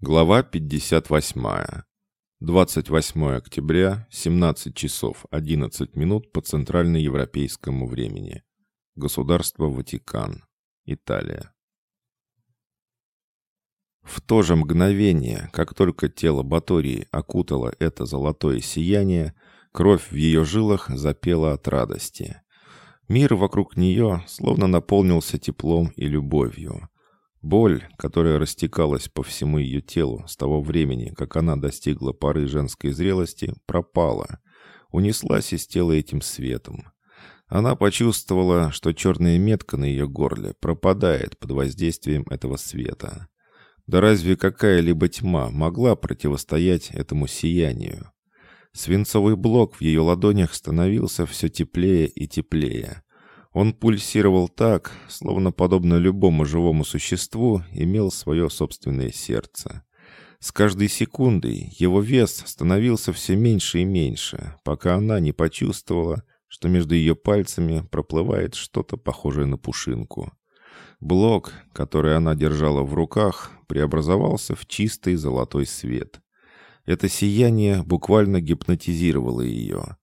Глава 58. 28 октября, 17 часов 11 минут по центральноевропейскому времени. Государство Ватикан. Италия. В то же мгновение, как только тело Батории окутало это золотое сияние, кровь в ее жилах запела от радости. Мир вокруг нее словно наполнился теплом и любовью. Боль, которая растекалась по всему ее телу с того времени, как она достигла поры женской зрелости, пропала, унеслась из тела этим светом. Она почувствовала, что черная метка на ее горле пропадает под воздействием этого света. Да разве какая-либо тьма могла противостоять этому сиянию? Свинцовый блок в ее ладонях становился все теплее и теплее. Он пульсировал так, словно подобно любому живому существу имел свое собственное сердце. С каждой секундой его вес становился все меньше и меньше, пока она не почувствовала, что между ее пальцами проплывает что-то похожее на пушинку. Блок, который она держала в руках, преобразовался в чистый золотой свет. Это сияние буквально гипнотизировало ее.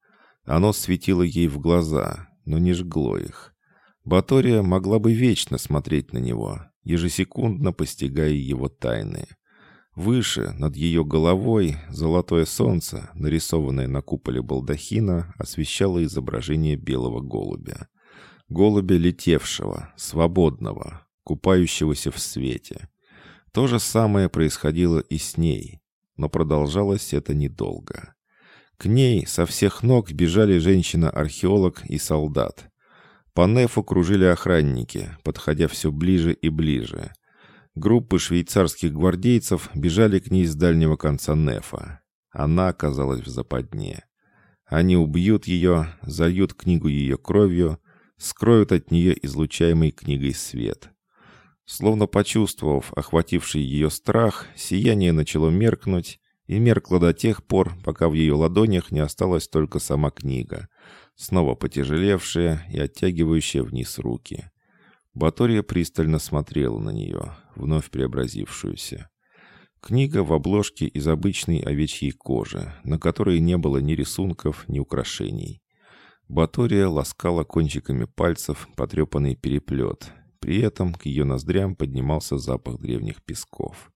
Оно светило ей в глаза, но не жгло их. Батория могла бы вечно смотреть на него, ежесекундно постигая его тайны. Выше, над ее головой, золотое солнце, нарисованное на куполе балдахина, освещало изображение белого голубя. Голубя летевшего, свободного, купающегося в свете. То же самое происходило и с ней, но продолжалось это недолго. К ней со всех ног бежали женщина-археолог и солдат. По нефу кружили охранники, подходя все ближе и ближе. Группы швейцарских гвардейцев бежали к ней с дальнего конца нефа. Она оказалась в западне. Они убьют ее, зальют книгу ее кровью, скроют от нее излучаемый книгой свет. Словно почувствовав охвативший ее страх, сияние начало меркнуть, и меркло до тех пор, пока в ее ладонях не осталась только сама книга, снова потяжелевшая и оттягивающая вниз руки. Батория пристально смотрела на нее, вновь преобразившуюся. Книга в обложке из обычной овечьей кожи, на которой не было ни рисунков, ни украшений. Батория ласкала кончиками пальцев потрепанный переплет. При этом к ее ноздрям поднимался запах древних песков.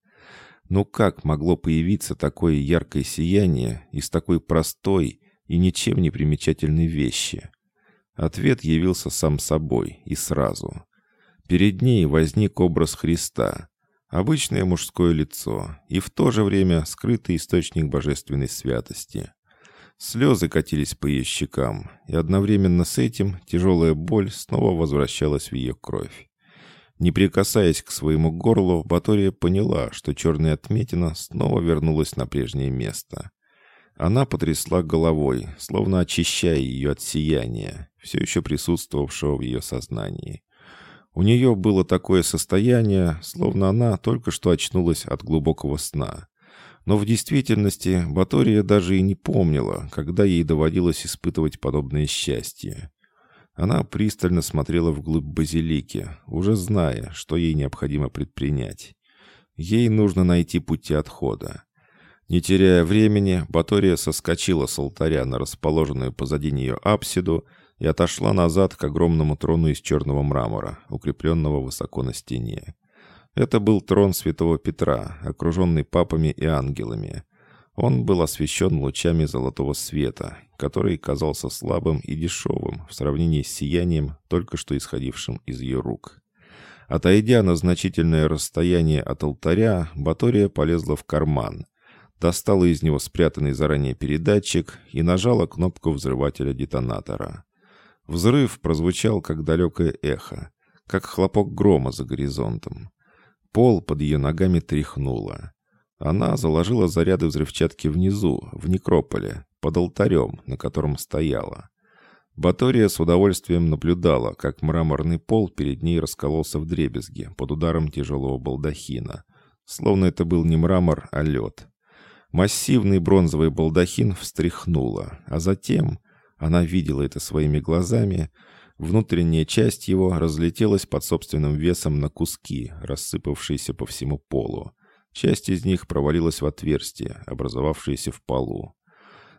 Но как могло появиться такое яркое сияние из такой простой и ничем не примечательной вещи? Ответ явился сам собой и сразу. Перед ней возник образ Христа, обычное мужское лицо и в то же время скрытый источник божественной святости. Слезы катились по ее щекам, и одновременно с этим тяжелая боль снова возвращалась в ее кровь. Не прикасаясь к своему горлу, Батория поняла, что черная отметина снова вернулась на прежнее место. Она потрясла головой, словно очищая ее от сияния, все еще присутствовавшего в ее сознании. У нее было такое состояние, словно она только что очнулась от глубокого сна. Но в действительности Батория даже и не помнила, когда ей доводилось испытывать подобное счастье. Она пристально смотрела вглубь базилики, уже зная, что ей необходимо предпринять. Ей нужно найти пути отхода. Не теряя времени, Батория соскочила с алтаря на расположенную позади нее апсиду и отошла назад к огромному трону из черного мрамора, укрепленного высоко на стене. Это был трон святого Петра, окруженный папами и ангелами. Он был освещен лучами золотого света, который казался слабым и дешевым в сравнении с сиянием, только что исходившим из ее рук. Отойдя на значительное расстояние от алтаря, Батория полезла в карман, достала из него спрятанный заранее передатчик и нажала кнопку взрывателя детонатора. Взрыв прозвучал, как далекое эхо, как хлопок грома за горизонтом. Пол под ее ногами тряхнуло. Она заложила заряды взрывчатки внизу, в некрополе, под алтарем, на котором стояла. Батория с удовольствием наблюдала, как мраморный пол перед ней раскололся в дребезги под ударом тяжелого балдахина, словно это был не мрамор, а лед. Массивный бронзовый балдахин встряхнуло, а затем, она видела это своими глазами, внутренняя часть его разлетелась под собственным весом на куски, рассыпавшиеся по всему полу Часть из них провалилась в отверстие, образовавшееся в полу.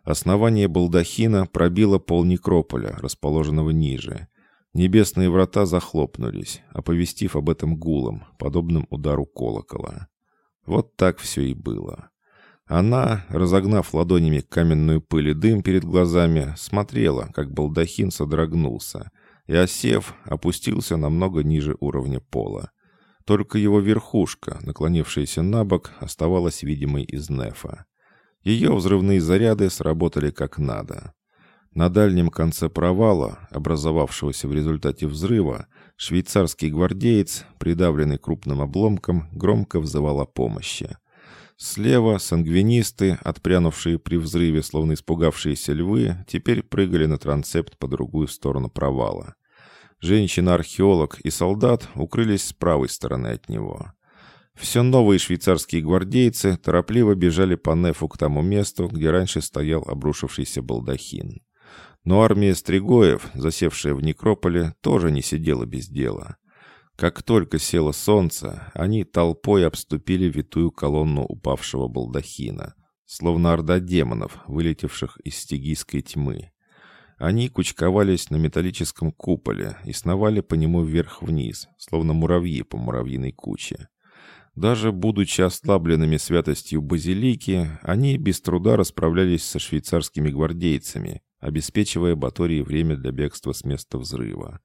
Основание балдахина пробило пол некрополя, расположенного ниже. Небесные врата захлопнулись, оповестив об этом гулом, подобным удару колокола. Вот так все и было. Она, разогнав ладонями каменную пыль и дым перед глазами, смотрела, как балдахин содрогнулся, и, осев, опустился намного ниже уровня пола. Только его верхушка, наклонившаяся на бок, оставалась видимой из нефа. Ее взрывные заряды сработали как надо. На дальнем конце провала, образовавшегося в результате взрыва, швейцарский гвардеец, придавленный крупным обломком, громко взывал о помощи. Слева сангвинисты, отпрянувшие при взрыве, словно испугавшиеся львы, теперь прыгали на трансепт по другую сторону провала. Женщина-археолог и солдат укрылись с правой стороны от него. Все новые швейцарские гвардейцы торопливо бежали по нефу к тому месту, где раньше стоял обрушившийся балдахин. Но армия стригоев, засевшая в некрополе, тоже не сидела без дела. Как только село солнце, они толпой обступили витую колонну упавшего балдахина, словно орда демонов, вылетевших из стигийской тьмы. Они кучковались на металлическом куполе и сновали по нему вверх-вниз, словно муравьи по муравьиной куче. Даже будучи ослабленными святостью базилики, они без труда расправлялись со швейцарскими гвардейцами, обеспечивая Батории время для бегства с места взрыва.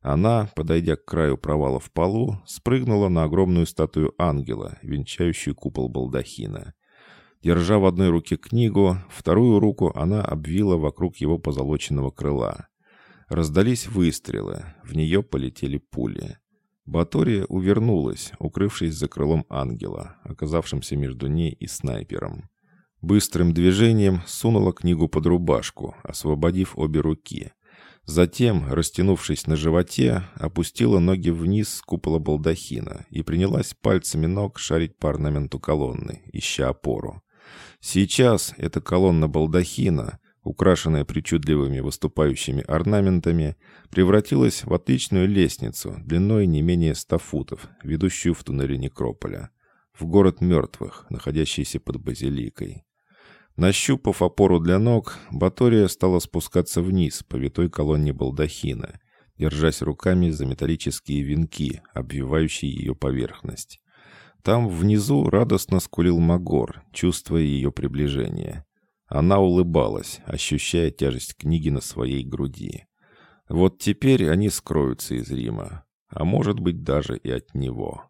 Она, подойдя к краю провала в полу, спрыгнула на огромную статую ангела, венчающую купол балдахина. Держа в одной руке книгу, вторую руку она обвила вокруг его позолоченного крыла. Раздались выстрелы, в нее полетели пули. Батория увернулась, укрывшись за крылом ангела, оказавшимся между ней и снайпером. Быстрым движением сунула книгу под рубашку, освободив обе руки. Затем, растянувшись на животе, опустила ноги вниз с купола балдахина и принялась пальцами ног шарить по орнаменту колонны, ища опору. Сейчас эта колонна балдахина украшенная причудливыми выступающими орнаментами, превратилась в отличную лестницу длиной не менее ста футов, ведущую в туннеле Некрополя, в город мертвых, находящийся под базиликой. Нащупав опору для ног, Батория стала спускаться вниз по витой колонне балдахина, держась руками за металлические венки, обвивающие ее поверхность. Там внизу радостно скулил Магор, чувствуя ее приближение. Она улыбалась, ощущая тяжесть книги на своей груди. Вот теперь они скроются из Рима, а может быть даже и от него.